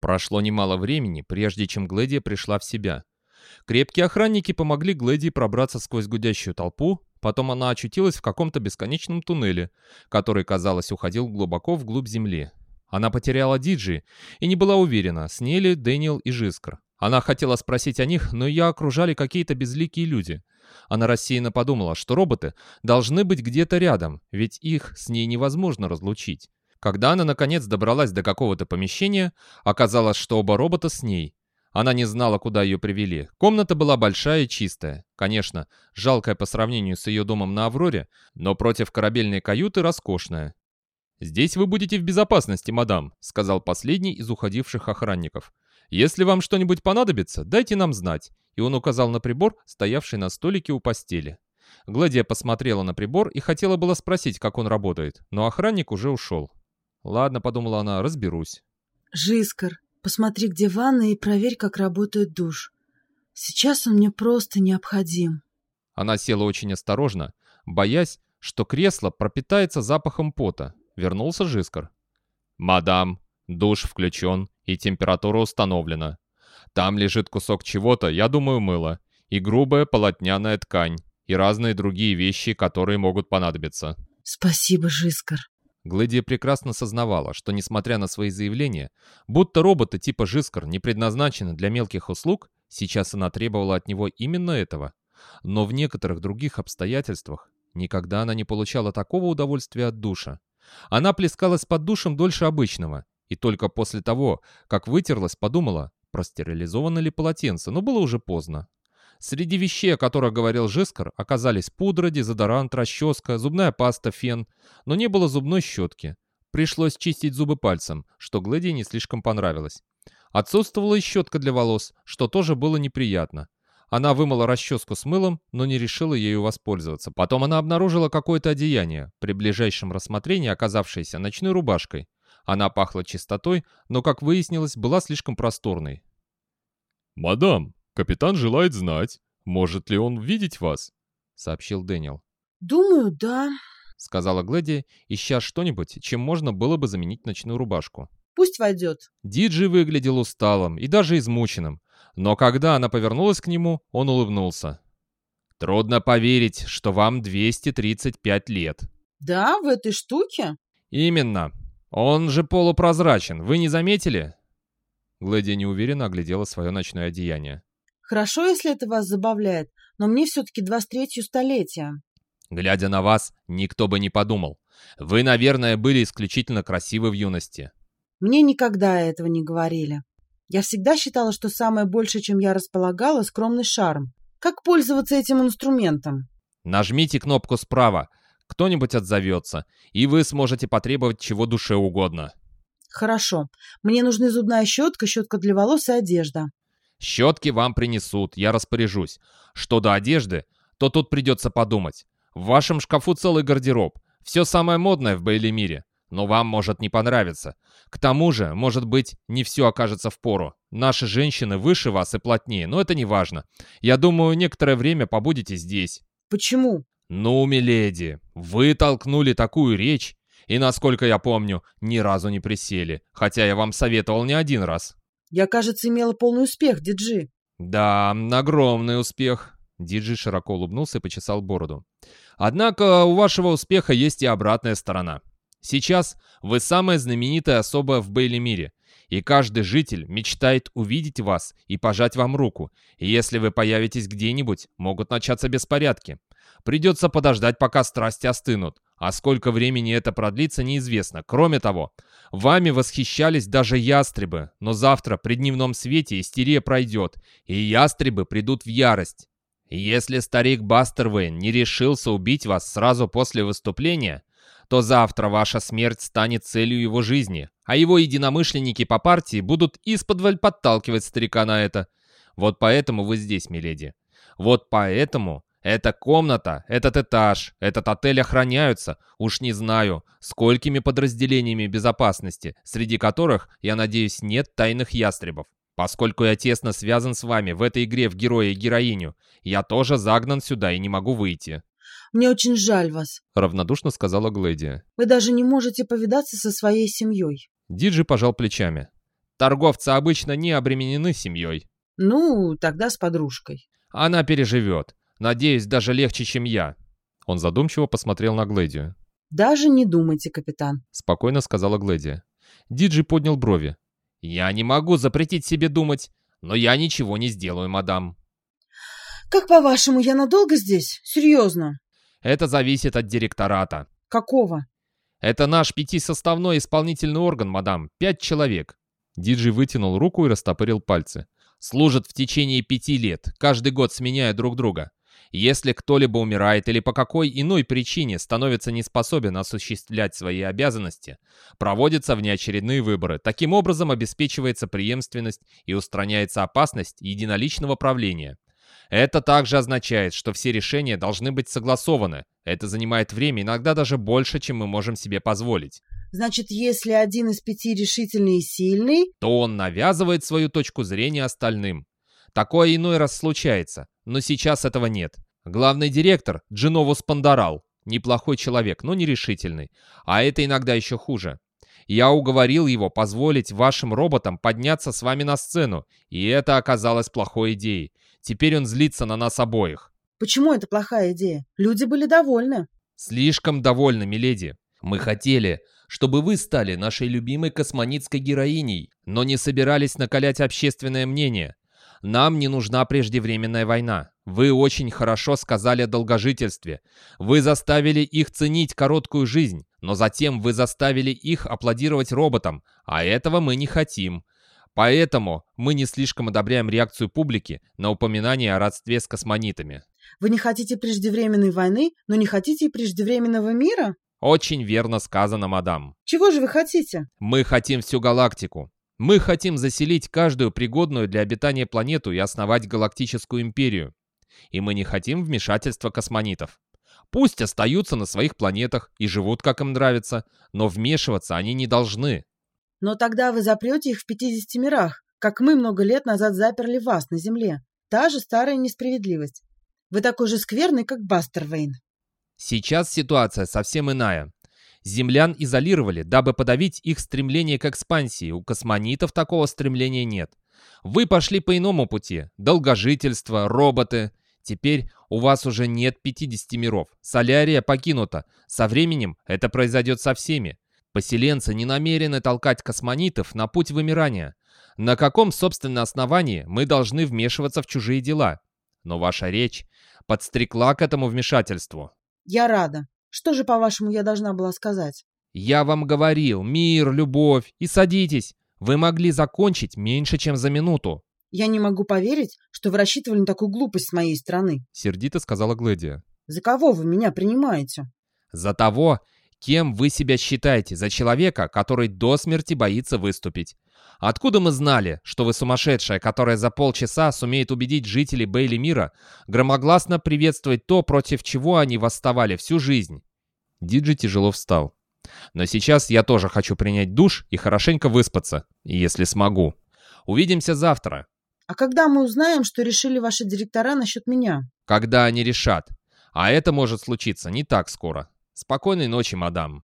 Прошло немало времени, прежде чем Глэдия пришла в себя. Крепкие охранники помогли Глэдии пробраться сквозь гудящую толпу, потом она очутилась в каком-то бесконечном туннеле, который, казалось, уходил глубоко вглубь земли. Она потеряла Диджи и не была уверена, с ней ли Дэниел и Жискар. Она хотела спросить о них, но ее окружали какие-то безликие люди. Она рассеянно подумала, что роботы должны быть где-то рядом, ведь их с ней невозможно разлучить. Когда она, наконец, добралась до какого-то помещения, оказалось, что оба робота с ней. Она не знала, куда ее привели. Комната была большая и чистая. Конечно, жалкая по сравнению с ее домом на Авроре, но против корабельной каюты роскошная. «Здесь вы будете в безопасности, мадам», — сказал последний из уходивших охранников. «Если вам что-нибудь понадобится, дайте нам знать». И он указал на прибор, стоявший на столике у постели. Гладия посмотрела на прибор и хотела было спросить, как он работает, но охранник уже ушел. «Ладно», — подумала она, — «разберусь». «Жискар, посмотри, где ванна, и проверь, как работает душ. Сейчас он мне просто необходим». Она села очень осторожно, боясь, что кресло пропитается запахом пота. Вернулся Жискар. «Мадам, душ включен и температура установлена. Там лежит кусок чего-то, я думаю, мыло, и грубая полотняная ткань, и разные другие вещи, которые могут понадобиться». «Спасибо, Жискар». Глэдия прекрасно сознавала, что, несмотря на свои заявления, будто роботы типа Жискар не предназначены для мелких услуг, сейчас она требовала от него именно этого. Но в некоторых других обстоятельствах никогда она не получала такого удовольствия от душа. Она плескалась под душем дольше обычного, и только после того, как вытерлась, подумала, простерилизовано ли полотенце, но было уже поздно. Среди вещей, о которых говорил Жескар, оказались пудра, дезодорант, расческа, зубная паста, фен, но не было зубной щетки. Пришлось чистить зубы пальцем, что Глэди не слишком понравилось. Отсутствовала и щетка для волос, что тоже было неприятно. Она вымыла расческу с мылом, но не решила ею воспользоваться. Потом она обнаружила какое-то одеяние, при ближайшем рассмотрении оказавшееся ночной рубашкой. Она пахла чистотой, но, как выяснилось, была слишком просторной. «Мадам, капитан желает знать, может ли он видеть вас?» — сообщил Дэниел. «Думаю, да», — сказала Глэди, ища что-нибудь, чем можно было бы заменить ночную рубашку. «Пусть войдет». Диджи выглядел усталым и даже измученным. Но когда она повернулась к нему, он улыбнулся. «Трудно поверить, что вам 235 лет». «Да, в этой штуке?» «Именно. Он же полупрозрачен. Вы не заметили?» Глэдия неуверенно оглядела свое ночное одеяние. «Хорошо, если это вас забавляет, но мне все-таки два с третью столетия». «Глядя на вас, никто бы не подумал. Вы, наверное, были исключительно красивы в юности». «Мне никогда этого не говорили». Я всегда считала, что самое большее, чем я располагала, скромный шарм. Как пользоваться этим инструментом? Нажмите кнопку справа. Кто-нибудь отзовется, и вы сможете потребовать чего душе угодно. Хорошо. Мне нужны зубная щетка, щетка для волос и одежда. Щетки вам принесут, я распоряжусь. Что до одежды, то тут придется подумать. В вашем шкафу целый гардероб. Все самое модное в Бейли мире но вам может не понравиться. К тому же, может быть, не все окажется в пору. Наши женщины выше вас и плотнее, но это не важно. Я думаю, некоторое время побудете здесь». «Почему?» «Ну, миледи, вы толкнули такую речь, и, насколько я помню, ни разу не присели, хотя я вам советовал не один раз». «Я, кажется, имела полный успех, Диджи». «Да, огромный успех». Диджи широко улыбнулся и почесал бороду. «Однако у вашего успеха есть и обратная сторона. Сейчас вы самая знаменитая особа в Бейли-мире, и каждый житель мечтает увидеть вас и пожать вам руку, и если вы появитесь где-нибудь, могут начаться беспорядки. Придется подождать, пока страсти остынут, а сколько времени это продлится, неизвестно. Кроме того, вами восхищались даже ястребы, но завтра при дневном свете истерия пройдет, и ястребы придут в ярость. Если старик Бастервейн не решился убить вас сразу после выступления, то завтра ваша смерть станет целью его жизни, а его единомышленники по партии будут исподволь подталкивать старика на это. Вот поэтому вы здесь, миледи. Вот поэтому эта комната, этот этаж, этот отель охраняются, уж не знаю, сколькими подразделениями безопасности, среди которых, я надеюсь, нет тайных ястребов. Поскольку я тесно связан с вами в этой игре в героя и героиню, я тоже загнан сюда и не могу выйти. Мне очень жаль вас», — равнодушно сказала Глэдия. «Вы даже не можете повидаться со своей семьей». Диджи пожал плечами. Торговцы обычно не обременены семьей. Ну, тогда с подружкой. Она переживет. Надеюсь, даже легче, чем я. Он задумчиво посмотрел на Глэдию. Даже не думайте, капитан. Спокойно сказала Глэдия. Диджи поднял брови. Я не могу запретить себе думать, но я ничего не сделаю, мадам. Как по-вашему, я надолго здесь? Серьезно? Это зависит от директората. Какого? Это наш пятисоставной исполнительный орган, мадам. Пять человек. Диджи вытянул руку и растопырил пальцы. Служат в течение пяти лет, каждый год сменяя друг друга. Если кто-либо умирает или по какой иной причине становится не способен осуществлять свои обязанности, проводятся внеочередные выборы. Таким образом обеспечивается преемственность и устраняется опасность единоличного правления. Это также означает, что все решения должны быть согласованы. Это занимает время, иногда даже больше, чем мы можем себе позволить. Значит, если один из пяти решительный и сильный, то он навязывает свою точку зрения остальным. Такое иной раз случается, но сейчас этого нет. Главный директор Джиновус Пандарал. Неплохой человек, но нерешительный. А это иногда еще хуже. Я уговорил его позволить вашим роботам подняться с вами на сцену, и это оказалось плохой идеей. Теперь он злится на нас обоих. Почему это плохая идея? Люди были довольны. Слишком довольны, миледи. Мы хотели, чтобы вы стали нашей любимой космонитской героиней, но не собирались накалять общественное мнение. Нам не нужна преждевременная война. Вы очень хорошо сказали о долгожительстве. Вы заставили их ценить короткую жизнь, но затем вы заставили их аплодировать роботам, а этого мы не хотим. Поэтому мы не слишком одобряем реакцию публики на упоминание о родстве с космонитами. Вы не хотите преждевременной войны, но не хотите и преждевременного мира? Очень верно сказано, мадам. Чего же вы хотите? Мы хотим всю галактику. Мы хотим заселить каждую пригодную для обитания планету и основать галактическую империю. И мы не хотим вмешательства космонитов. Пусть остаются на своих планетах и живут, как им нравится, но вмешиваться они не должны. Но тогда вы запрете их в 50 мирах, как мы много лет назад заперли вас на Земле. Та же старая несправедливость. Вы такой же скверный, как Бастер Вейн. Сейчас ситуация совсем иная. Землян изолировали, дабы подавить их стремление к экспансии. У космонитов такого стремления нет. Вы пошли по иному пути. Долгожительство, роботы. Теперь у вас уже нет 50 миров. Солярия покинута. Со временем это произойдет со всеми. Поселенцы не намерены толкать космонитов на путь вымирания. На каком, собственно, основании мы должны вмешиваться в чужие дела? Но ваша речь подстрекла к этому вмешательству. Я рада. Что же, по-вашему, я должна была сказать? Я вам говорил, мир, любовь, и садитесь. Вы могли закончить меньше, чем за минуту. Я не могу поверить, что вы рассчитывали на такую глупость с моей стороны. Сердито сказала Глэдия. За кого вы меня принимаете? За того, Кем вы себя считаете за человека, который до смерти боится выступить? Откуда мы знали, что вы сумасшедшая, которая за полчаса сумеет убедить жителей Бейли мира громогласно приветствовать то, против чего они восставали всю жизнь? Диджи тяжело встал. Но сейчас я тоже хочу принять душ и хорошенько выспаться, если смогу. Увидимся завтра. А когда мы узнаем, что решили ваши директора насчет меня? Когда они решат. А это может случиться не так скоро. Спокойной ночи, мадам.